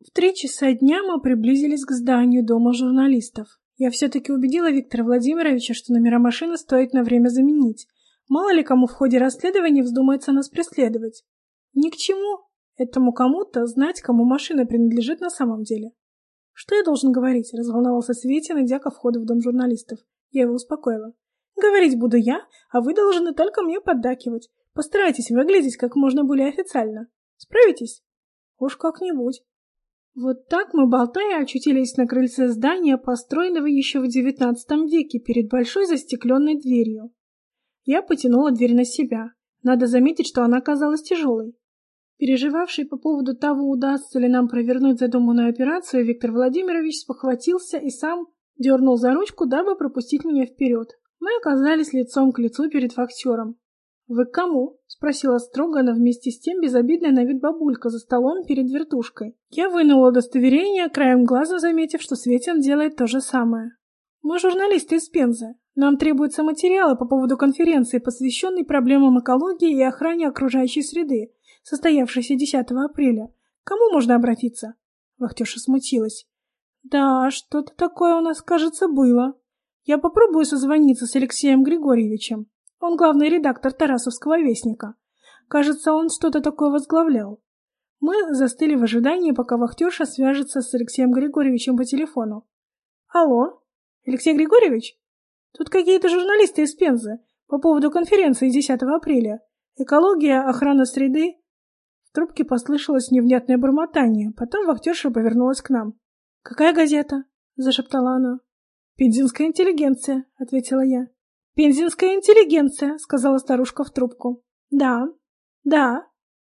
В три часа дня мы приблизились к зданию Дома журналистов. Я все-таки убедила Виктора Владимировича, что номера машины стоит на время заменить. Мало ли кому в ходе расследования вздумается нас преследовать. Ни к чему этому кому-то знать, кому машина принадлежит на самом деле. Что я должен говорить? Разволновался Светин, идя ко входу в Дом журналистов. Я его успокоила. Говорить буду я, а вы должны только мне поддакивать. Постарайтесь выглядеть как можно более официально. Справитесь? Уж как-нибудь. Вот так мы, болтая, очутились на крыльце здания, построенного еще в девятнадцатом веке, перед большой застекленной дверью. Я потянула дверь на себя. Надо заметить, что она оказалась тяжелой. Переживавший по поводу того, удастся ли нам провернуть задуманную операцию, Виктор Владимирович спохватился и сам дернул за ручку, дабы пропустить меня вперед. Мы оказались лицом к лицу перед фактером. «Вы к кому?» — спросила строго, но вместе с тем безобидная на вид бабулька за столом перед вертушкой. Я вынула удостоверение, краем глаза заметив, что Светин делает то же самое. «Мы журналисты из Пензы. Нам требуются материалы по поводу конференции, посвященной проблемам экологии и охране окружающей среды, состоявшейся 10 апреля. Кому можно обратиться?» Вахтерша смутилась. «Да, что-то такое у нас, кажется, было. Я попробую созвониться с Алексеем Григорьевичем». Он главный редактор Тарасовского вестника. Кажется, он что-то такое возглавлял. Мы застыли в ожидании, пока вахтерша свяжется с Алексеем Григорьевичем по телефону. Алло? Алексей Григорьевич? Тут какие-то журналисты из Пензы по поводу конференции 10 апреля. Экология, охрана среды. В трубке послышалось невнятное бормотание. Потом вахтерша повернулась к нам. «Какая газета?» — зашептала она. «Пензенская интеллигенция», — ответила я. «Пензенская интеллигенция», — сказала старушка в трубку. «Да, да,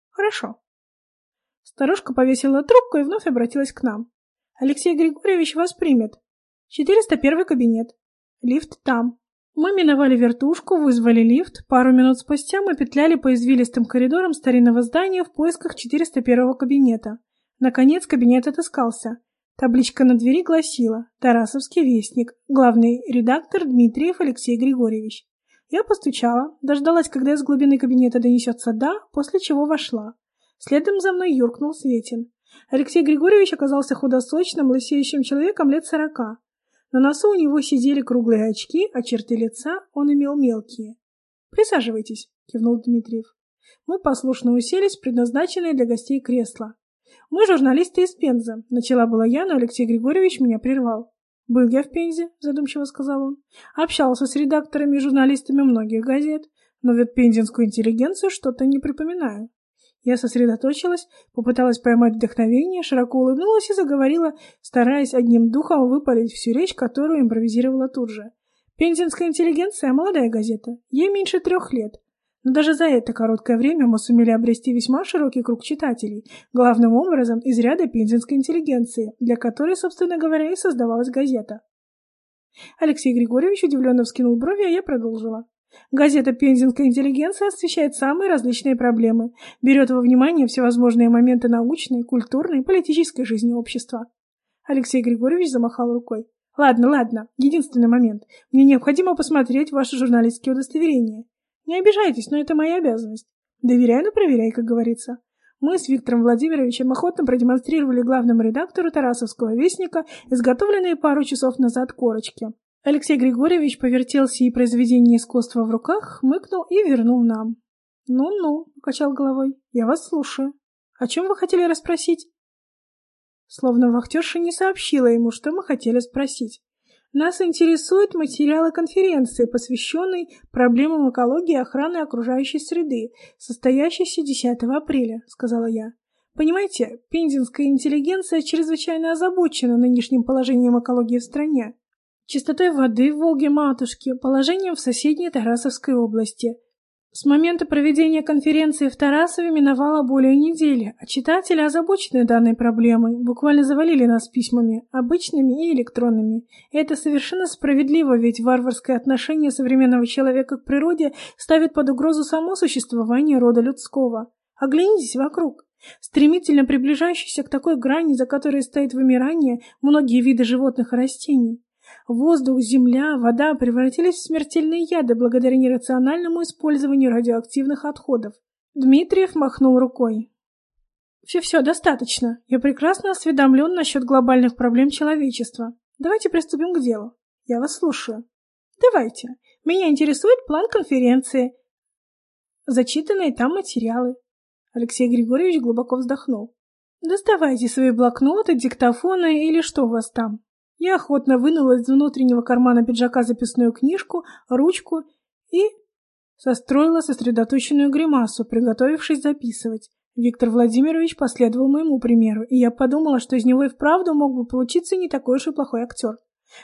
хорошо». Старушка повесила трубку и вновь обратилась к нам. «Алексей Григорьевич вас примет. 401 кабинет. Лифт там». Мы миновали вертушку, вызвали лифт. Пару минут спустя мы петляли по извилистым коридорам старинного здания в поисках 401 кабинета. Наконец кабинет отыскался. Табличка на двери гласила «Тарасовский вестник, главный редактор Дмитриев Алексей Григорьевич». Я постучала, дождалась, когда из глубины кабинета донесется «да», после чего вошла. Следом за мной юркнул Светин. Алексей Григорьевич оказался худосочным, лысеющим человеком лет сорока. На носу у него сидели круглые очки, а черты лица он имел мелкие. «Присаживайтесь», — кивнул Дмитриев. Мы послушно уселись в предназначенное для гостей кресло. «Мы журналисты из Пензы», — начала была я, но Алексей Григорьевич меня прервал. «Был я в Пензе», — задумчиво сказал он. «Общался с редакторами и журналистами многих газет, но ведь пензенскую интеллигенцию что-то не припоминаю». Я сосредоточилась, попыталась поймать вдохновение, широко улыбнулась и заговорила, стараясь одним духом выпалить всю речь, которую импровизировала тут же. «Пензенская интеллигенция — молодая газета. Ей меньше трех лет. Но даже за это короткое время мы сумели обрести весьма широкий круг читателей, главным образом из ряда пензенской интеллигенции, для которой, собственно говоря, и создавалась газета. Алексей Григорьевич удивленно вскинул брови, а я продолжила. Газета «Пензенская интеллигенция» освещает самые различные проблемы, берет во внимание всевозможные моменты научной, культурной, политической жизни общества. Алексей Григорьевич замахал рукой. «Ладно, ладно, единственный момент. Мне необходимо посмотреть ваши журналистские удостоверения. Не обижайтесь, но это моя обязанность. Доверяй, но проверяй, как говорится. Мы с Виктором Владимировичем охотно продемонстрировали главному редактору Тарасовского вестника изготовленные пару часов назад корочки. Алексей Григорьевич повертел сии произведения искусства в руках, хмыкнул и вернул нам. «Ну-ну», — покачал головой, — «я вас слушаю. О чем вы хотели расспросить?» Словно вахтерша не сообщила ему, что мы хотели спросить. Нас интересуют материалы конференции, посвященной проблемам экологии и охраны окружающей среды, состоящейся 10 апреля, сказала я. Понимаете, пензенская интеллигенция чрезвычайно озабочена нынешним положением экологии в стране. Чистотой воды в Волге-Матушке, положением в соседней Тарасовской области, с момента проведения конференции в Тарасове миновало более недели, а читатели, озабоченные данной проблемой, буквально завалили нас письмами, обычными и электронными. И это совершенно справедливо, ведь варварское отношение современного человека к природе ставит под угрозу само существование рода людского. Оглянитесь вокруг. Стремительно приближающиеся к такой грани, за которой стоит вымирание многие виды животных и растений. Воздух, земля, вода превратились в смертельные яды благодаря нерациональному использованию радиоактивных отходов. Дмитриев махнул рукой. Все-все, достаточно. Я прекрасно осведомлен насчет глобальных проблем человечества. Давайте приступим к делу. Я вас слушаю. Давайте. Меня интересует план конференции, зачитанные там материалы. Алексей Григорьевич глубоко вздохнул. Доставайте свои блокноты, диктофоны или что у вас там. Я охотно вынула из внутреннего кармана пиджака записную книжку, ручку и состроила сосредоточенную гримасу, приготовившись записывать. Виктор Владимирович последовал моему примеру, и я подумала, что из него и вправду мог бы получиться не такой уж и плохой актер.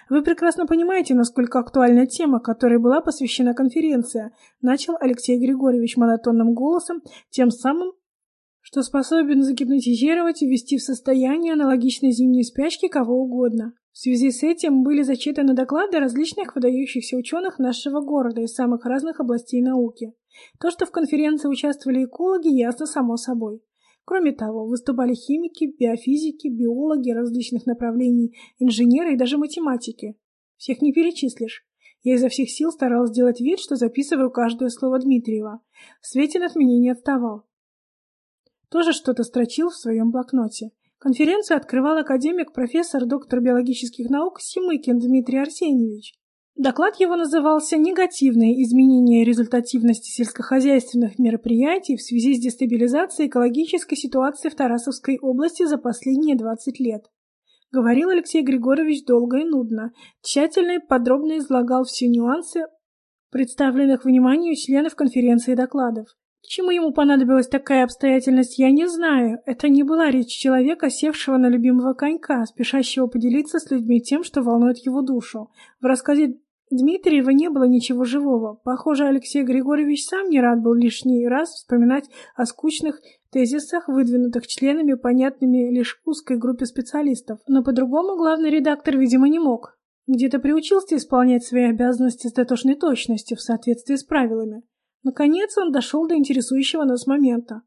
Вы прекрасно понимаете, насколько актуальна тема, которой была посвящена конференция, начал Алексей Григорьевич монотонным голосом, тем самым, что способен загипнотизировать и ввести в состояние аналогичной зимней спячки кого угодно. В связи с этим были зачитаны доклады различных выдающихся ученых нашего города из самых разных областей науки. То, что в конференции участвовали экологи, ясно само собой. Кроме того, выступали химики, биофизики, биологи различных направлений, инженеры и даже математики. Всех не перечислишь. Я изо всех сил старалась сделать вид, что записываю каждое слово Дмитриева. Светин от меня не отставал. Тоже что-то строчил в своем блокноте. Конференцию открывал академик, профессор, доктор биологических наук Симыкин Дмитрий Арсеньевич. Доклад его назывался «Негативные изменения результативности сельскохозяйственных мероприятий в связи с дестабилизацией экологической ситуации в Тарасовской области за последние 20 лет». Говорил Алексей Григорьевич долго и нудно, тщательно и подробно излагал все нюансы представленных вниманию членов конференции докладов. Чему ему понадобилась такая обстоятельность, я не знаю. Это не была речь человека, севшего на любимого конька, спешащего поделиться с людьми тем, что волнует его душу. В рассказе Дмитриева не было ничего живого. Похоже, Алексей Григорьевич сам не рад был лишний раз вспоминать о скучных тезисах, выдвинутых членами, понятными лишь узкой группе специалистов. Но по-другому главный редактор, видимо, не мог. Где-то приучился исполнять свои обязанности с дотошной точностью в соответствии с правилами. Наконец он дошел до интересующего нас момента.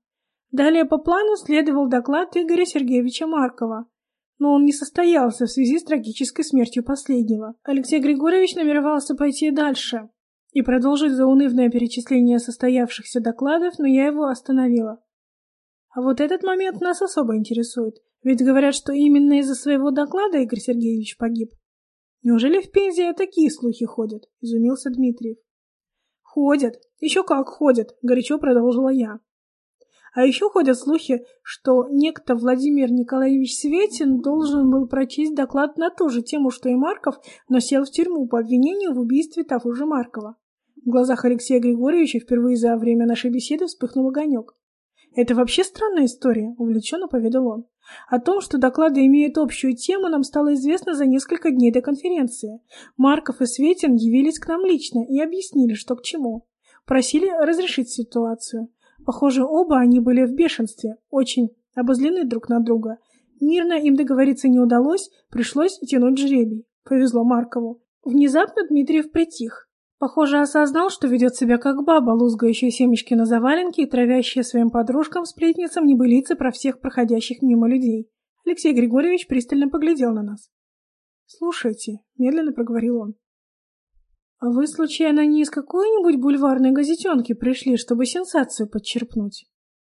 Далее по плану следовал доклад Игоря Сергеевича Маркова, но он не состоялся в связи с трагической смертью последнего. Алексей Григорьевич намеревался пойти дальше и продолжить заунывное перечисление состоявшихся докладов, но я его остановила. А вот этот момент нас особо интересует, ведь говорят, что именно из-за своего доклада Игорь Сергеевич погиб. Неужели в Пензе такие слухи ходят? Изумился Дмитриев. Ходят, еще как ходят, горячо продолжила я. А еще ходят слухи, что некто Владимир Николаевич Светин должен был прочесть доклад на ту же тему, что и Марков, но сел в тюрьму по обвинению в убийстве того же Маркова. В глазах Алексея Григорьевича впервые за время нашей беседы вспыхнул огонек. «Это вообще странная история», — увлеченно поведал он. О том, что доклады имеют общую тему, нам стало известно за несколько дней до конференции. Марков и Светин явились к нам лично и объяснили, что к чему. Просили разрешить ситуацию. Похоже, оба они были в бешенстве, очень обозлены друг на друга. Мирно им договориться не удалось, пришлось тянуть жребий. Повезло Маркову. Внезапно Дмитриев притих. Похоже, осознал, что ведет себя как баба, лузгающая семечки на заваленке и травящая своим подружкам-сплетницам небылицы про всех проходящих мимо людей. Алексей Григорьевич пристально поглядел на нас. «Слушайте», — медленно проговорил он, — «а вы, случайно, не из какой-нибудь бульварной газетенки пришли, чтобы сенсацию подчерпнуть?»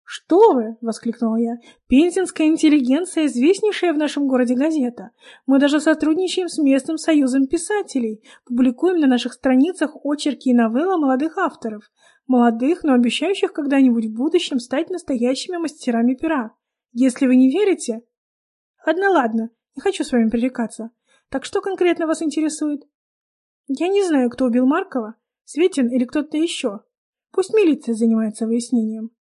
«Что вы!» — воскликнула я. «Пензенская интеллигенция — известнейшая в нашем городе газета. Мы даже сотрудничаем с местным союзом писателей, публикуем на наших страницах очерки и новеллы молодых авторов. Молодых, но обещающих когда-нибудь в будущем стать настоящими мастерами пера. Если вы не верите...» «Ладно, ладно, не хочу с вами пререкаться. Так что конкретно вас интересует?» «Я не знаю, кто убил Маркова, Светин или кто-то еще. Пусть милиция занимается выяснением».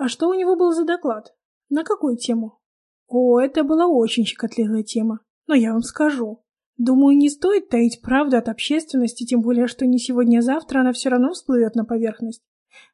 А что у него был за доклад? На какую тему? О, это была очень щекотливая тема. Но я вам скажу. Думаю, не стоит таить правду от общественности, тем более, что не сегодня, а завтра она все равно всплывет на поверхность.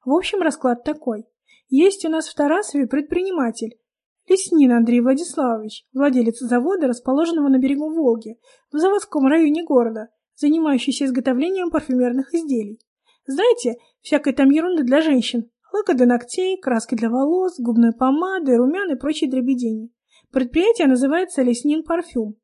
В общем, расклад такой. Есть у нас в Тарасове предприниматель, Леснин Андрей Владиславович, владелец завода, расположенного на берегу Волги, в заводском районе города, занимающийся изготовлением парфюмерных изделий. Знаете, всякой там ерунды для женщин, лака для ногтей, краски для волос, губной помады, румян и прочие дребедени. Предприятие называется «Леснин Парфюм».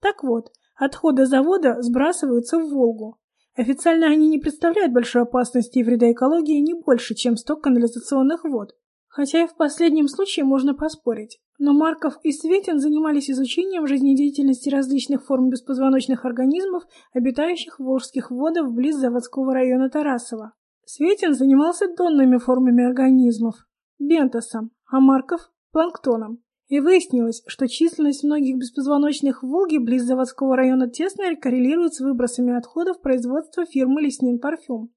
Так вот, отходы завода сбрасываются в Волгу. Официально они не представляют большой опасности и вреда экологии не больше, чем сток канализационных вод. Хотя и в последнем случае можно поспорить. Но Марков и Светин занимались изучением жизнедеятельности различных форм беспозвоночных организмов, обитающих в Волжских водах вблизи заводского района Тарасова. Светин занимался донными формами организмов, бентосом, а Марков – планктоном. И выяснилось, что численность многих беспозвоночных в Волге близ заводского района тесно коррелирует с выбросами отходов производства фирмы «Леснин Парфюм».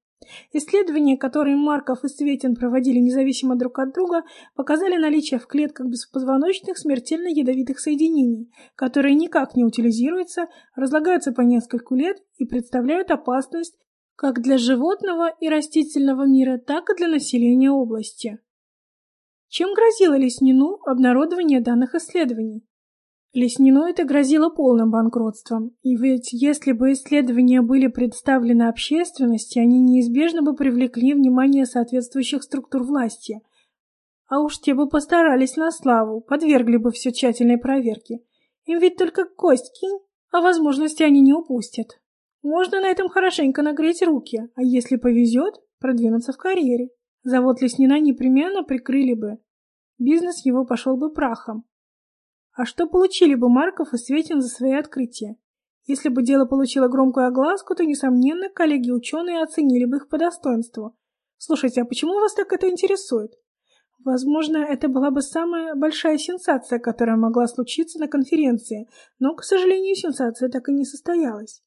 Исследования, которые Марков и Светин проводили независимо друг от друга, показали наличие в клетках беспозвоночных смертельно ядовитых соединений, которые никак не утилизируются, разлагаются по нескольку лет и представляют опасность как для животного и растительного мира, так и для населения области. Чем грозило Леснину обнародование данных исследований? Леснину это грозило полным банкротством, и ведь если бы исследования были представлены общественности, они неизбежно бы привлекли внимание соответствующих структур власти. А уж те бы постарались на славу, подвергли бы все тщательной проверке. Им ведь только кость кинь, а возможности они не упустят. Можно на этом хорошенько нагреть руки, а если повезет, продвинуться в карьере. Завод Леснина непременно прикрыли бы. Бизнес его пошел бы прахом, а что получили бы Марков и Светин за свои открытия? Если бы дело получило громкую огласку, то, несомненно, коллеги-ученые оценили бы их по достоинству. Слушайте, а почему вас так это интересует? Возможно, это была бы самая большая сенсация, которая могла случиться на конференции, но, к сожалению, сенсация так и не состоялась.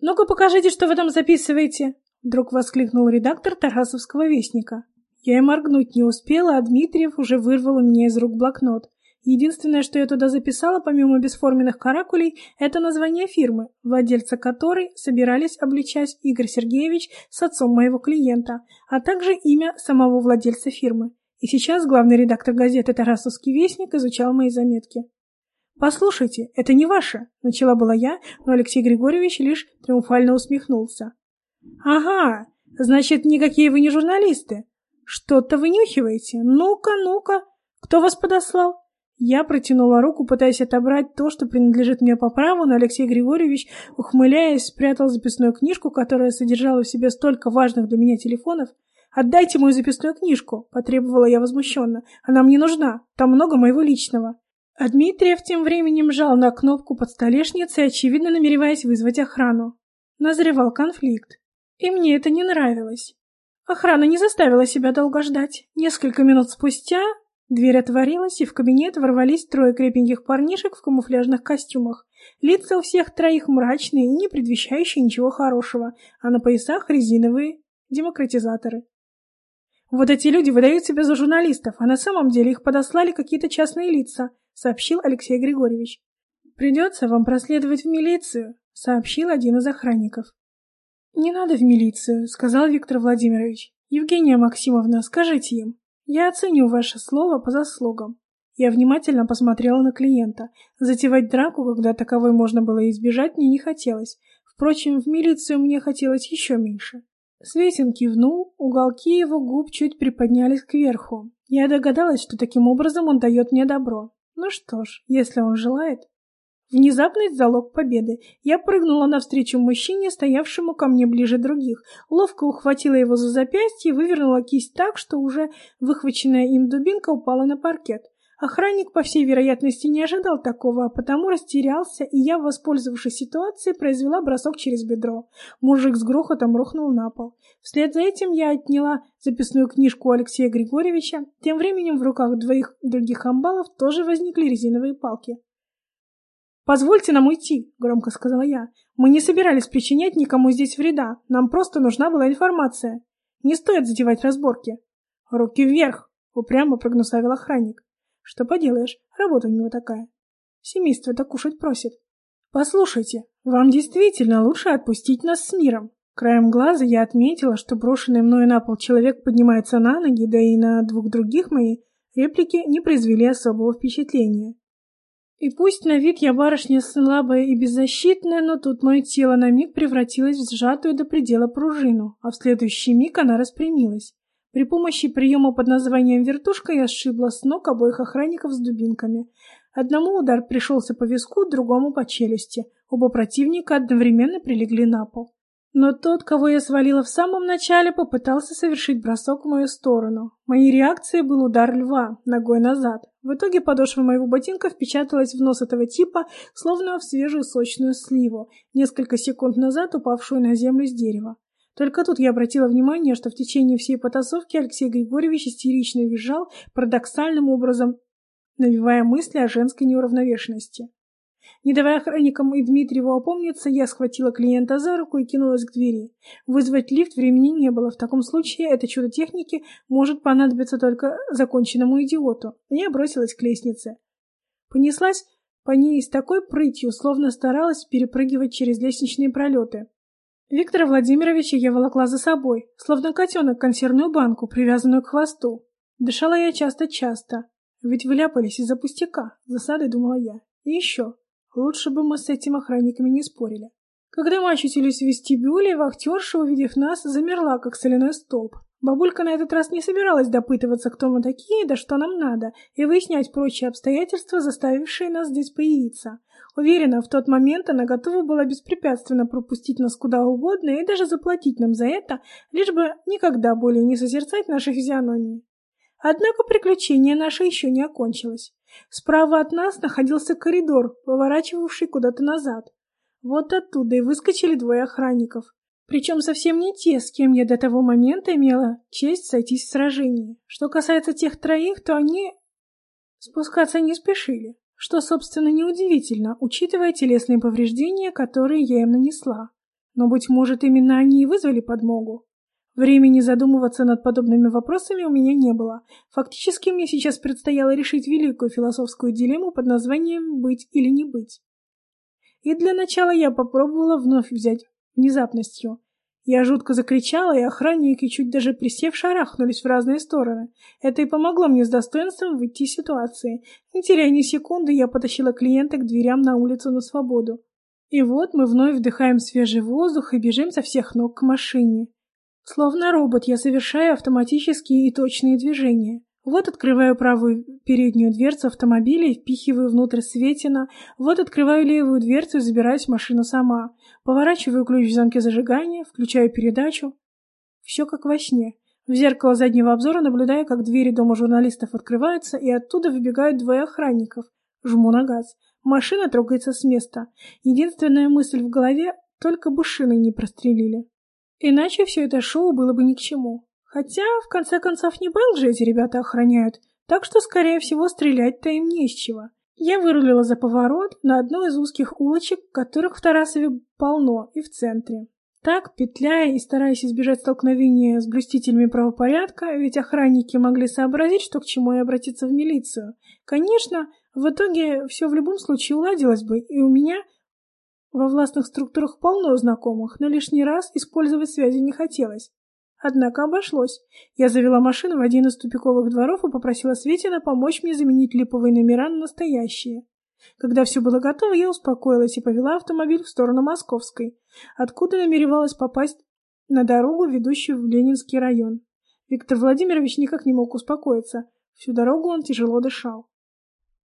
«Ну-ка покажите, что вы там записываете!» Вдруг воскликнул редактор Тарасовского вестника. Я и моргнуть не успела, а Дмитриев уже вырвал у меня из рук блокнот. Единственное, что я туда записала, помимо бесформенных каракулей, это название фирмы, владельца которой собирались обличать Игорь Сергеевич с отцом моего клиента, а также имя самого владельца фирмы. И сейчас главный редактор газеты «Тарасовский вестник» изучал мои заметки. «Послушайте, это не ваше», — начала была я, но Алексей Григорьевич лишь триумфально усмехнулся. «Ага, значит, никакие вы не журналисты. Что-то вынюхиваете? Ну-ка, ну-ка, кто вас подослал?» Я протянула руку, пытаясь отобрать то, что принадлежит мне по праву, но Алексей Григорьевич, ухмыляясь, спрятал записную книжку, которая содержала в себе столько важных для меня телефонов. «Отдайте мою записную книжку!» — потребовала я возмущенно. «Она мне нужна. Там много моего личного». А Дмитриев тем временем жал на кнопку под столешницей, очевидно намереваясь вызвать охрану. Назревал конфликт. И мне это не нравилось. Охрана не заставила себя долго ждать. Несколько минут спустя Дверь отворилась, и в кабинет ворвались трое крепеньких парнишек в камуфляжных костюмах. Лица у всех троих мрачные и не предвещающие ничего хорошего, а на поясах резиновые демократизаторы. «Вот эти люди выдают себя за журналистов, а на самом деле их подослали какие-то частные лица», — сообщил Алексей Григорьевич. «Придется вам проследовать в милицию», — сообщил один из охранников. «Не надо в милицию», — сказал Виктор Владимирович. «Евгения Максимовна, скажите им, я оценю ваше слово по заслугам. Я внимательно посмотрела на клиента. Затевать драку, когда таковой можно было избежать, мне не хотелось. Впрочем, в милицию мне хотелось еще меньше. Светин кивнул, уголки его губ чуть приподнялись кверху. Я догадалась, что таким образом он дает мне добро. Ну что ж, если он желает. Внезапность — залог победы. Я прыгнула навстречу мужчине, стоявшему ко мне ближе других, ловко ухватила его за запястье и вывернула кисть так, что уже выхваченная им дубинка упала на паркет. Охранник, по всей вероятности, не ожидал такого, а потому растерялся, и я, воспользовавшись ситуацией, произвела бросок через бедро. Мужик с грохотом рухнул на пол. Вслед за этим я отняла записную книжку Алексея Григорьевича. Тем временем в руках двоих других амбалов тоже возникли резиновые палки. «Позвольте нам уйти», — громко сказала я. «Мы не собирались причинять никому здесь вреда. Нам просто нужна была информация. Не стоит затевать разборки». «Руки вверх!» — упрямо прогнусавил охранник. «Что поделаешь, работа у него такая. Семейство-то кушать просит». «Послушайте, вам действительно лучше отпустить нас с миром». Краем глаза я отметила, что брошенный мною на пол человек поднимается на ноги, да и на двух других мои реплики не произвели особого впечатления. И пусть на вид я барышня слабая и беззащитная, но тут мое тело на миг превратилось в сжатую до предела пружину, а в следующий миг она распрямилась. При помощи приема под названием «вертушка» я сшибла с ног обоих охранников с дубинками. Одному удар пришелся по виску, другому по челюсти. Оба противника одновременно прилегли на пол. Но тот, кого я свалила в самом начале, попытался совершить бросок в мою сторону. Моей реакцией был удар льва, ногой назад. В итоге подошва моего ботинка впечаталась в нос этого типа, словно в свежую сочную сливу, несколько секунд назад упавшую на землю с дерева. Только тут я обратила внимание, что в течение всей потасовки Алексей Григорьевич истерично визжал, парадоксальным образом навевая мысли о женской неуравновешенности. Не давая охранникам и Дмитриеву опомниться, я схватила клиента за руку и кинулась к двери. Вызвать лифт времени не было. В таком случае это чудо техники может понадобиться только законченному идиоту. Я бросилась к лестнице. Понеслась по ней с такой прытью, словно старалась перепрыгивать через лестничные пролеты. Виктора Владимировича я волокла за собой, словно котенок консервную банку, привязанную к хвосту. Дышала я часто-часто, ведь вляпались из-за пустяка, засады думала я. И еще, Лучше бы мы с этим охранниками не спорили. Когда мы очутились в вестибюле, вахтерша, увидев нас, замерла, как соляной столб. Бабулька на этот раз не собиралась допытываться, кто мы такие, да что нам надо, и выяснять прочие обстоятельства, заставившие нас здесь появиться. Уверена, в тот момент она готова была беспрепятственно пропустить нас куда угодно и даже заплатить нам за это, лишь бы никогда более не созерцать наши физиономии. Однако приключение наше еще не окончилось. Справа от нас находился коридор, поворачивавший куда-то назад. Вот оттуда и выскочили двое охранников. Причем совсем не те, с кем я до того момента имела честь сойтись в сражении. Что касается тех троих, то они спускаться не спешили, что, собственно, неудивительно, учитывая телесные повреждения, которые я им нанесла. Но, быть может, именно они и вызвали подмогу. Времени задумываться над подобными вопросами у меня не было. Фактически мне сейчас предстояло решить великую философскую дилемму под названием «быть или не быть». И для начала я попробовала вновь взять внезапностью. Я жутко закричала, и охранники, чуть даже присев, шарахнулись в разные стороны. Это и помогло мне с достоинством выйти из ситуации. Не теряя ни секунды, я потащила клиента к дверям на улицу на свободу. И вот мы вновь вдыхаем свежий воздух и бежим со всех ног к машине. Словно робот, я совершаю автоматические и точные движения. Вот открываю правую переднюю дверцу автомобиля и впихиваю внутрь Светина. Вот открываю левую дверцу и забираюсь в машину сама. Поворачиваю ключ в замке зажигания, включаю передачу. Все как во сне. В зеркало заднего обзора наблюдаю, как двери дома журналистов открываются, и оттуда выбегают двое охранников. Жму на газ. Машина трогается с места. Единственная мысль в голове — только бы шины не прострелили. Иначе все это шоу было бы ни к чему. Хотя, в конце концов, не Белл же эти ребята охраняют, так что, скорее всего, стрелять-то им не из чего. Я вырулила за поворот на одну из узких улочек, которых в Тарасове полно, и в центре. Так, петляя и стараясь избежать столкновения с блюстителями правопорядка, ведь охранники могли сообразить, что к чему и обратиться в милицию. Конечно, в итоге все в любом случае уладилось бы, и у меня во властных структурах полно знакомых, но лишний раз использовать связи не хотелось. Однако обошлось. Я завела машину в один из тупиковых дворов и попросила Светина помочь мне заменить липовые номера на настоящие. Когда все было готово, я успокоилась и повела автомобиль в сторону Московской, откуда намеревалась попасть на дорогу, ведущую в Ленинский район. Виктор Владимирович никак не мог успокоиться. Всю дорогу он тяжело дышал.